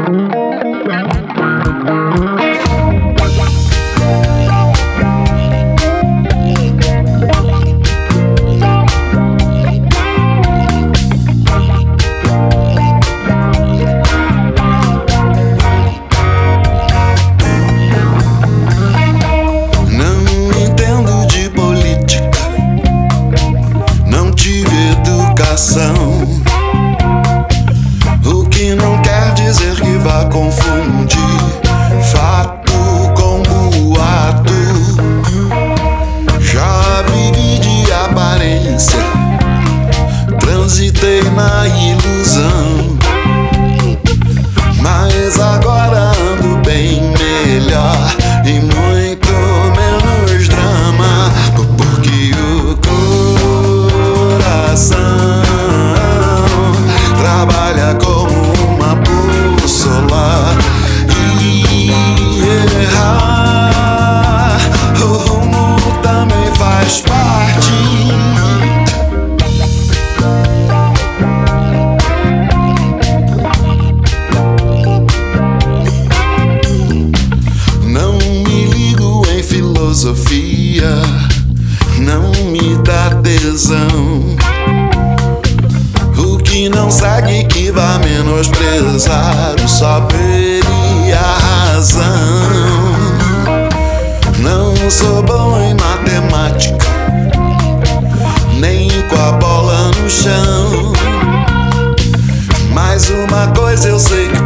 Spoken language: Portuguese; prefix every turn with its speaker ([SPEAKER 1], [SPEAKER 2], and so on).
[SPEAKER 1] Mm-hmm. filosofia não me dá tesão. O que não segue que vai menosprezar o saber e a razão. Não sou bom em matemática, nem com a bola no chão. Mas uma coisa eu sei que